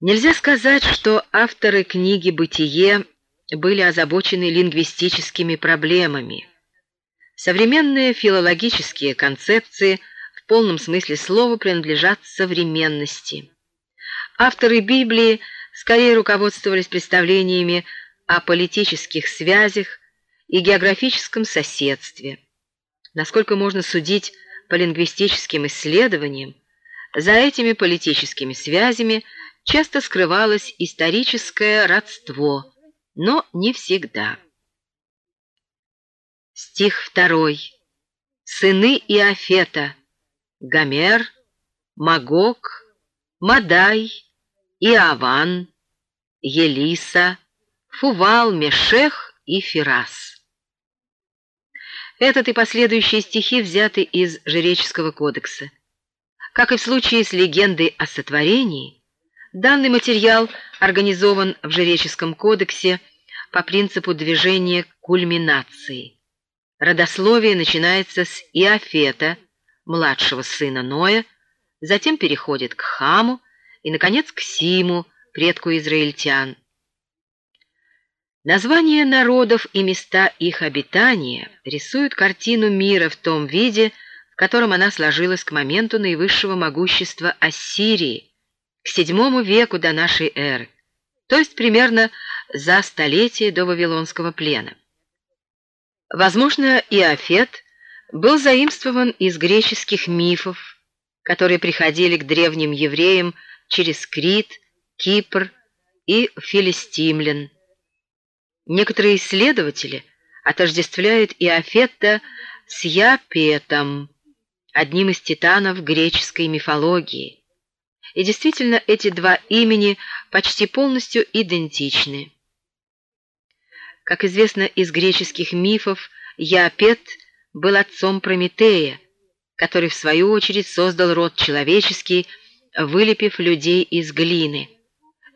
Нельзя сказать, что авторы книги «Бытие» были озабочены лингвистическими проблемами. Современные филологические концепции в полном смысле слова принадлежат современности. Авторы Библии скорее руководствовались представлениями о политических связях и географическом соседстве. Насколько можно судить по лингвистическим исследованиям, за этими политическими связями часто скрывалось историческое родство, но не всегда. Стих второй. Сыны Иофета. Гомер, Магог, Мадай, Иован, Елиса, Фувал, Мешех и Фирас. Этот и последующие стихи взяты из Жреческого кодекса. Как и в случае с легендой о сотворении, данный материал организован в Жреческом кодексе по принципу движения кульминации. Родословие начинается с Иофета, младшего сына Ноя, затем переходит к Хаму и, наконец, к Симу, предку израильтян. Названия народов и места их обитания рисуют картину мира в том виде, в котором она сложилась к моменту наивысшего могущества Ассирии, к VII веку до нашей эры, то есть примерно за столетие до Вавилонского плена. Возможно, Иофет был заимствован из греческих мифов, которые приходили к древним евреям через Крит, Кипр и Филистимлян. Некоторые исследователи отождествляют Иофетта с Япетом, одним из титанов греческой мифологии. И действительно, эти два имени почти полностью идентичны. Как известно из греческих мифов, Япет был отцом Прометея, который в свою очередь создал род человеческий, вылепив людей из глины.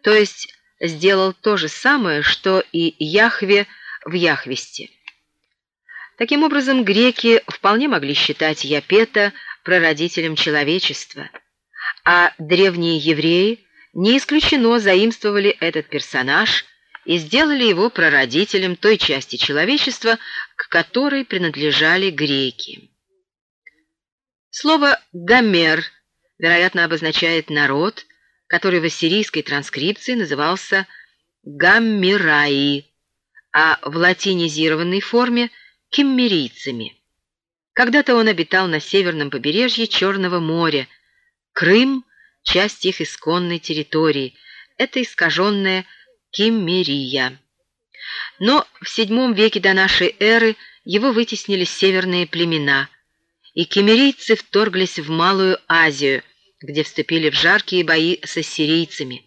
То есть сделал то же самое, что и Яхве в Яхвесте. Таким образом, греки вполне могли считать Япета прародителем человечества, а древние евреи не исключено заимствовали этот персонаж и сделали его прародителем той части человечества, к которой принадлежали греки. Слово «гомер» вероятно обозначает народ, который в ассирийской транскрипции назывался гаммираи, а в латинизированной форме – киммерийцами. Когда-то он обитал на северном побережье Черного моря. Крым – часть их исконной территории. Это искаженная Киммерия. Но в VII веке до нашей эры его вытеснили северные племена, и кемерийцы вторглись в Малую Азию – где вступили в жаркие бои с ассирийцами.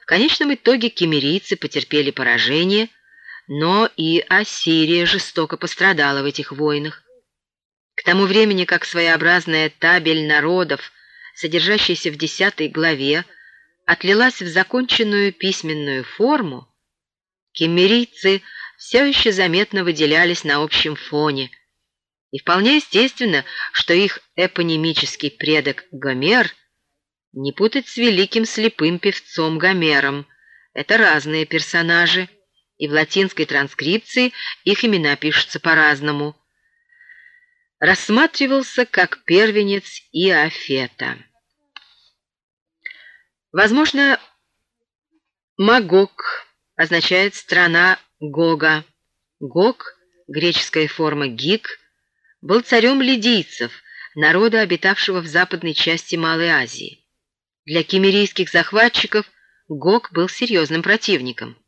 В конечном итоге кемерийцы потерпели поражение, но и Ассирия жестоко пострадала в этих войнах. К тому времени, как своеобразная табель народов, содержащаяся в десятой главе, отлилась в законченную письменную форму, кемерийцы все еще заметно выделялись на общем фоне – и вполне естественно, что их эпонимический предок Гомер не путать с великим слепым певцом Гомером. Это разные персонажи, и в латинской транскрипции их имена пишутся по-разному. Рассматривался как первенец Иофета. Возможно, Магог означает «страна Гога». Гог, греческая форма «гик», был царем лидийцев, народа, обитавшего в западной части Малой Азии. Для кемерийских захватчиков Гог был серьезным противником.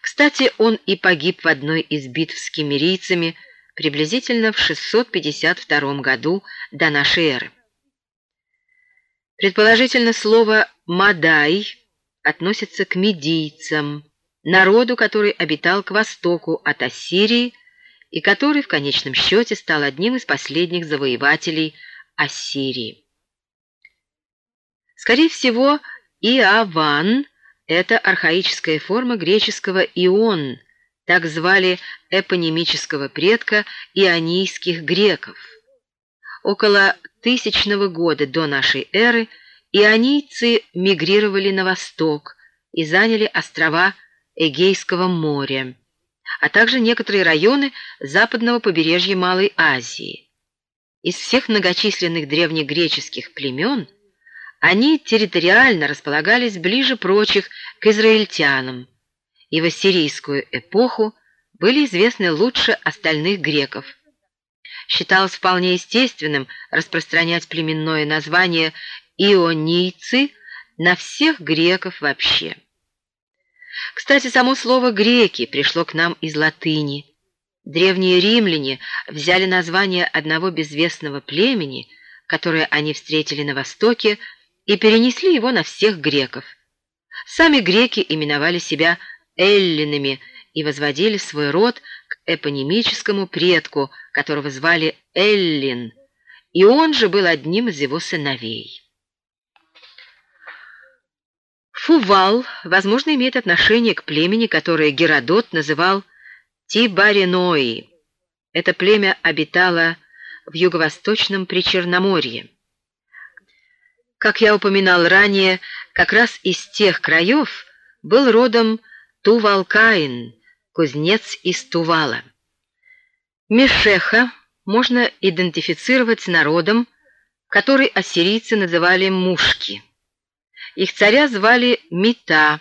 Кстати, он и погиб в одной из битв с кемерийцами приблизительно в 652 году до нашей эры. Предположительно, слово «мадай» относится к медийцам, народу, который обитал к востоку от Ассирии и который в конечном счете стал одним из последних завоевателей Ассирии. Скорее всего, Иаван – это архаическая форма греческого «ион», так звали эпонимического предка ионийских греков. Около тысячного года до нашей эры ионийцы мигрировали на восток и заняли острова Эгейского моря, а также некоторые районы западного побережья Малой Азии. Из всех многочисленных древнегреческих племен они территориально располагались ближе прочих к израильтянам и в ассирийскую эпоху были известны лучше остальных греков. Считалось вполне естественным распространять племенное название «ионийцы» на всех греков вообще. Кстати, само слово «греки» пришло к нам из латыни. Древние римляне взяли название одного безвестного племени, которое они встретили на Востоке, и перенесли его на всех греков. Сами греки именовали себя эллинами и возводили свой род к эпонимическому предку, которого звали Эллин, и он же был одним из его сыновей. Фувал, возможно, имеет отношение к племени, которое Геродот называл Тибаринои. Это племя обитало в юго-восточном Причерноморье. Как я упоминал ранее, как раз из тех краев был родом Тувалкаин, кузнец из Тувала. Мешеха можно идентифицировать с народом, который ассирийцы называли мушки. Их царя звали Мита,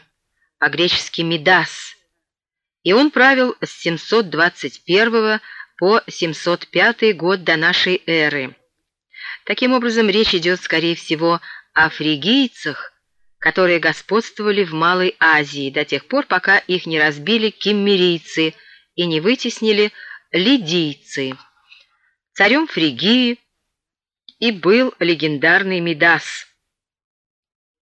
а гречески Мидас, и он правил с 721 по 705 год до нашей эры. Таким образом, речь идет, скорее всего, о фригийцах, которые господствовали в Малой Азии до тех пор, пока их не разбили киммерийцы и не вытеснили лидийцы. Царем Фригии и был легендарный Мидас –